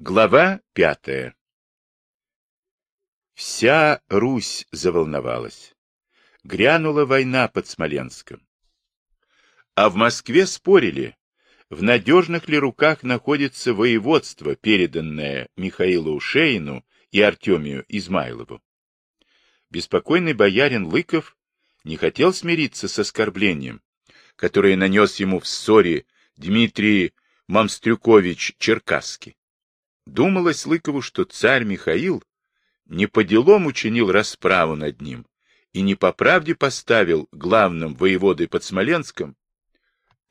Глава пятая Вся Русь заволновалась. Грянула война под Смоленском. А в Москве спорили, в надежных ли руках находится воеводство, переданное Михаилу Ушейну и Артемию Измайлову. Беспокойный боярин Лыков не хотел смириться с оскорблением, которое нанес ему в ссоре Дмитрий Мамстрюкович Черкасский. Думалось Лыкову, что царь Михаил не по делам учинил расправу над ним и не по правде поставил главным воеводой под Смоленском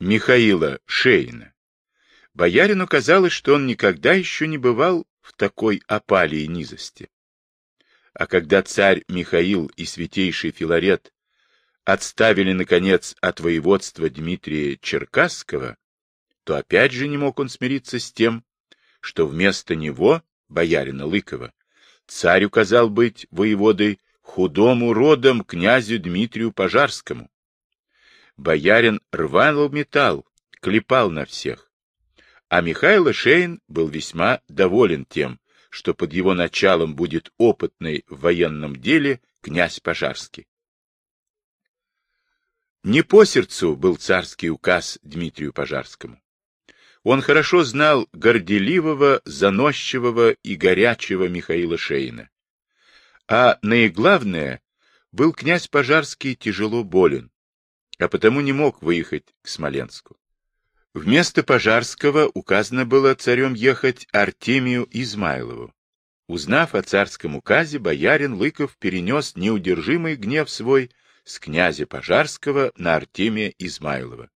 Михаила Шейна. Боярину казалось, что он никогда еще не бывал в такой опале и низости. А когда царь Михаил и святейший Филарет отставили, наконец, от воеводства Дмитрия Черкасского, то опять же не мог он смириться с тем, что вместо него, боярина Лыкова, царь указал быть воеводой худому родом князю Дмитрию Пожарскому. Боярин рванул металл, клепал на всех. А Михаил Шейн был весьма доволен тем, что под его началом будет опытный в военном деле князь Пожарский. Не по сердцу был царский указ Дмитрию Пожарскому. Он хорошо знал горделивого, заносчивого и горячего Михаила Шейна. А наиглавное, был князь Пожарский тяжело болен, а потому не мог выехать к Смоленску. Вместо Пожарского указано было царем ехать Артемию Измайлову. Узнав о царском указе, боярин Лыков перенес неудержимый гнев свой с князя Пожарского на Артемия Измайлова.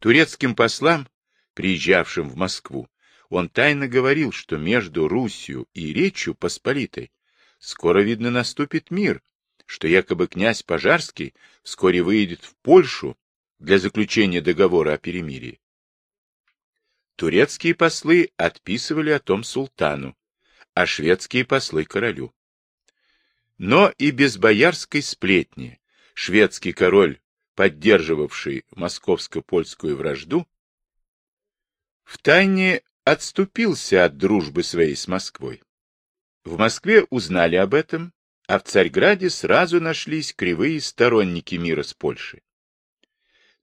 Турецким послам приезжавшим в Москву, он тайно говорил, что между Русью и Речью Посполитой скоро, видно, наступит мир, что якобы князь Пожарский вскоре выедет в Польшу для заключения договора о перемирии. Турецкие послы отписывали о том султану, а шведские послы королю. Но и без боярской сплетни шведский король, поддерживавший московско-польскую вражду, втайне отступился от дружбы своей с Москвой. В Москве узнали об этом, а в Царьграде сразу нашлись кривые сторонники мира с Польшей.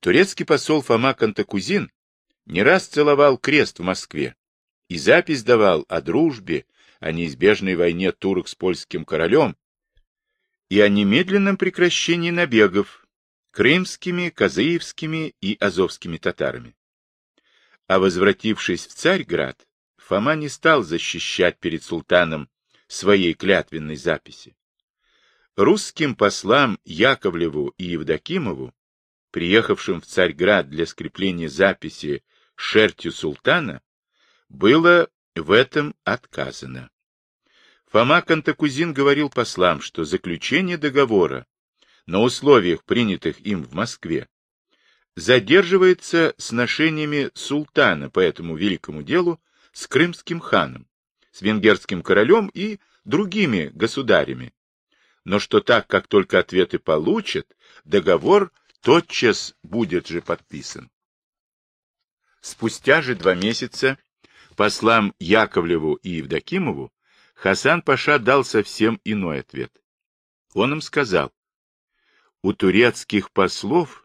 Турецкий посол Фома Кантакузин не раз целовал крест в Москве и запись давал о дружбе, о неизбежной войне турок с польским королем и о немедленном прекращении набегов крымскими, казаевскими и азовскими татарами. А возвратившись в Царьград, Фома не стал защищать перед султаном своей клятвенной записи. Русским послам Яковлеву и Евдокимову, приехавшим в Царьград для скрепления записи шертью султана, было в этом отказано. Фома Кантакузин говорил послам, что заключение договора на условиях, принятых им в Москве, задерживается сношениями султана по этому великому делу с крымским ханом, с венгерским королем и другими государями. Но что так, как только ответы получат, договор тотчас будет же подписан. Спустя же два месяца послам Яковлеву и Евдокимову Хасан Паша дал совсем иной ответ. Он им сказал, у турецких послов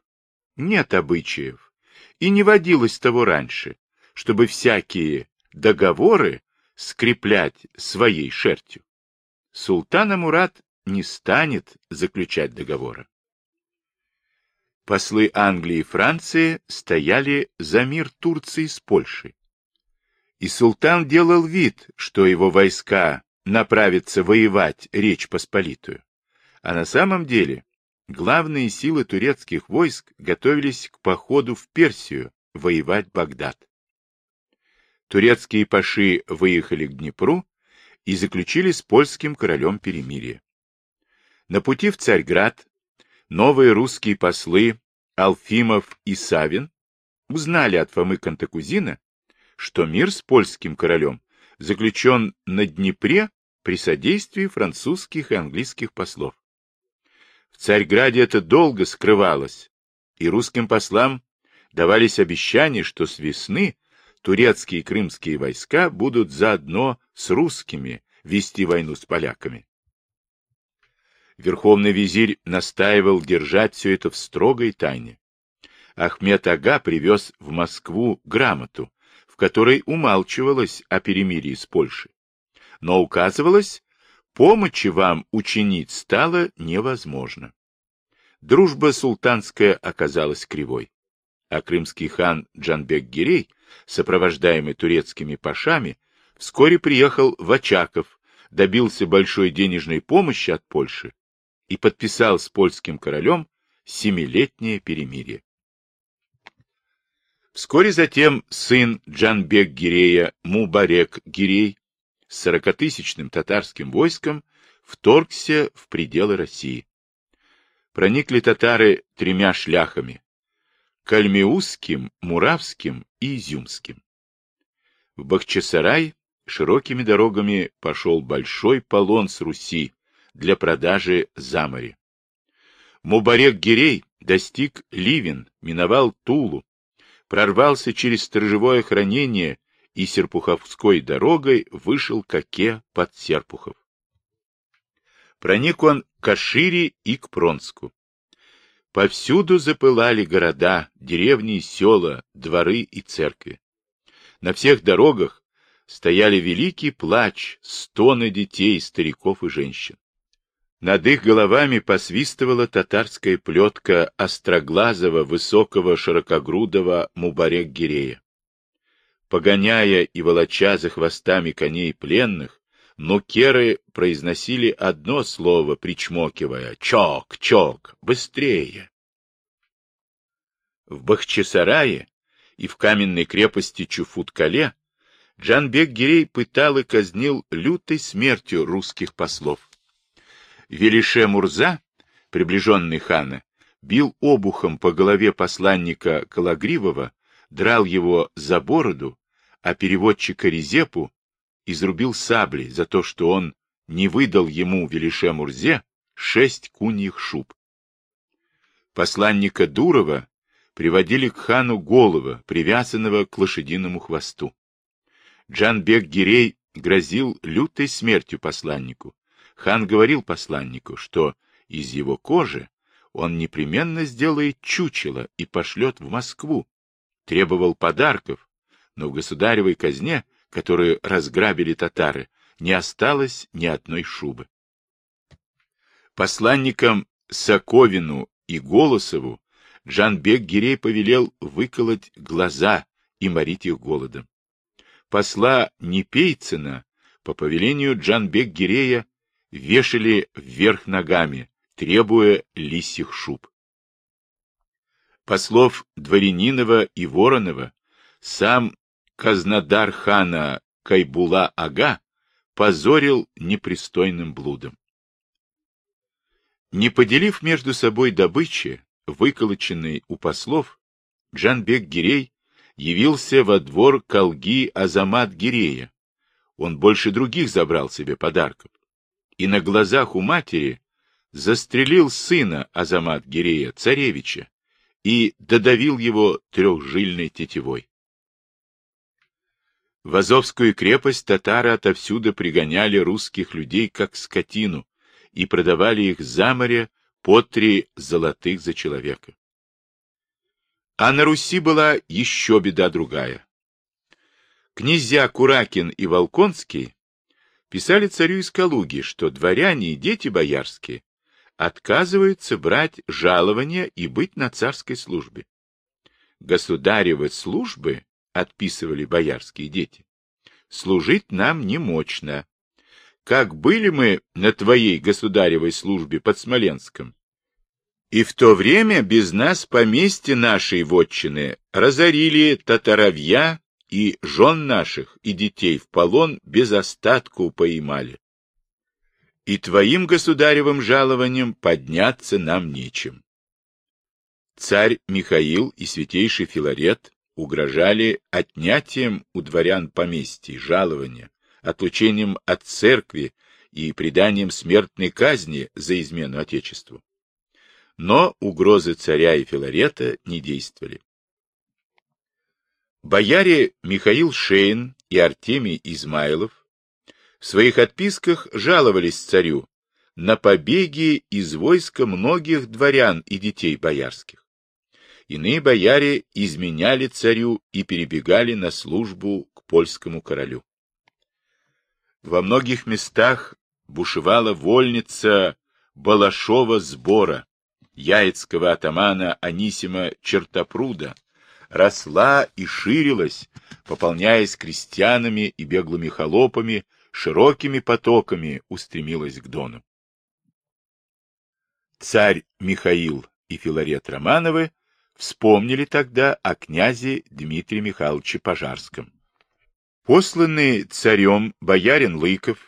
нет обычаев, и не водилось того раньше, чтобы всякие договоры скреплять своей шерстью. Султана Мурат не станет заключать договора. Послы Англии и Франции стояли за мир Турции с Польшей. И султан делал вид, что его войска направятся воевать Речь Посполитую. А на самом деле Главные силы турецких войск готовились к походу в Персию воевать Багдад. Турецкие паши выехали к Днепру и заключили с польским королем перемирие. На пути в Царьград новые русские послы Алфимов и Савин узнали от Фомы Кантакузина, что мир с польским королем заключен на Днепре при содействии французских и английских послов. В Царьграде это долго скрывалось, и русским послам давались обещания, что с весны турецкие и крымские войска будут заодно с русскими вести войну с поляками. Верховный визирь настаивал держать все это в строгой тайне. Ахмед Ага привез в Москву грамоту, в которой умалчивалось о перемирии с Польшей. Но указывалось, помощи вам учинить стало невозможно. Дружба султанская оказалась кривой, а крымский хан Джанбек-Гирей, сопровождаемый турецкими пашами, вскоре приехал в Очаков, добился большой денежной помощи от Польши и подписал с польским королем семилетнее перемирие. Вскоре затем сын Джанбек Гирея Мубарек Гирей сорокатысячным татарским войском вторгся в пределы России. Проникли татары тремя шляхами – Кальмиусским, Муравским и Изюмским. В Бахчисарай широкими дорогами пошел большой полон с Руси, для продажи за море. Мубарек-Гирей достиг Ливен, миновал Тулу, прорвался через сторожевое хранение и Серпуховской дорогой вышел к Оке под Серпухов. Проник он к Ашире и к Пронску. Повсюду запылали города, деревни и села, дворы и церкви. На всех дорогах стояли великий плач, стоны детей, стариков и женщин. Над их головами посвистывала татарская плетка остроглазого, высокого, широкогрудого Мубарек-Гирея. Погоняя и волоча за хвостами коней пленных, нукеры произносили одно слово, причмокивая «Чок! Чок! Быстрее!». В Бахчисарае и в каменной крепости Чуфут-Кале Джанбек-Гирей пытал и казнил лютой смертью русских послов. Велише Мурза, приближенный хана, бил обухом по голове посланника Калагривова, драл его за бороду, а переводчика Резепу изрубил саблей за то, что он не выдал ему Велише Мурзе шесть куньих шуб. Посланника Дурова приводили к хану голова, привязанного к лошадиному хвосту. Джанбек Гирей грозил лютой смертью посланнику, Хан говорил посланнику, что из его кожи он непременно сделает чучело и пошлет в Москву. Требовал подарков, но в государевой казне, которую разграбили татары, не осталось ни одной шубы. Посланникам Соковину и Голосову Джанбек Гирей повелел выколоть глаза и морить их голодом. Посла Непейцина по повелению Джанбек Гирея вешали вверх ногами, требуя лисьих шуб. Послов Дворянинова и Воронова сам Казнадар хана Кайбула-ага позорил непристойным блудом. Не поделив между собой добычи, выколоченной у послов, Джанбек-Гирей явился во двор Колги Азамат-Гирея. Он больше других забрал себе подарков и на глазах у матери застрелил сына Азамат Гирея, царевича, и додавил его трехжильной тетивой. В Азовскую крепость татары отовсюду пригоняли русских людей как скотину и продавали их за море по три золотых за человека. А на Руси была еще беда другая. Князья Куракин и Волконский писали царю из Калуги, что дворяне и дети боярские отказываются брать жалования и быть на царской службе. Государевы службы, отписывали боярские дети, служить нам не мощно. Как были мы на твоей государевой службе под Смоленском, и в то время без нас поместье нашей вотчины разорили татаровья и жен наших, и детей в полон без остатку поймали. И твоим государевым жалованием подняться нам нечем. Царь Михаил и святейший Филарет угрожали отнятием у дворян поместья, жалования, отлучением от церкви и преданием смертной казни за измену Отечеству. Но угрозы царя и Филарета не действовали. Бояре Михаил Шейн и Артемий Измайлов в своих отписках жаловались царю на побеги из войска многих дворян и детей боярских. Иные бояре изменяли царю и перебегали на службу к польскому королю. Во многих местах бушевала вольница Балашова сбора, яицкого атамана Анисима Чертопруда, росла и ширилась, пополняясь крестьянами и беглыми холопами, широкими потоками устремилась к Дону. Царь Михаил и Филарет Романовы вспомнили тогда о князе Дмитрии Михайловиче Пожарском. Посланный царем боярин Лыков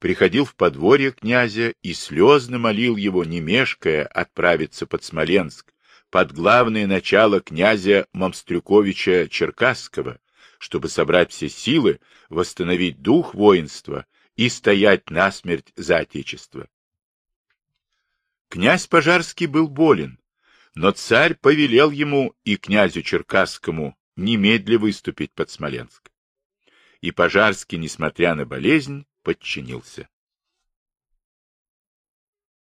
приходил в подворье князя и слезно молил его, не мешкая, отправиться под Смоленск, под главное начало князя Мамстрюковича Черкасского, чтобы собрать все силы, восстановить дух воинства и стоять насмерть за Отечество. Князь Пожарский был болен, но царь повелел ему и князю Черкасскому немедля выступить под Смоленск. И Пожарский, несмотря на болезнь, подчинился.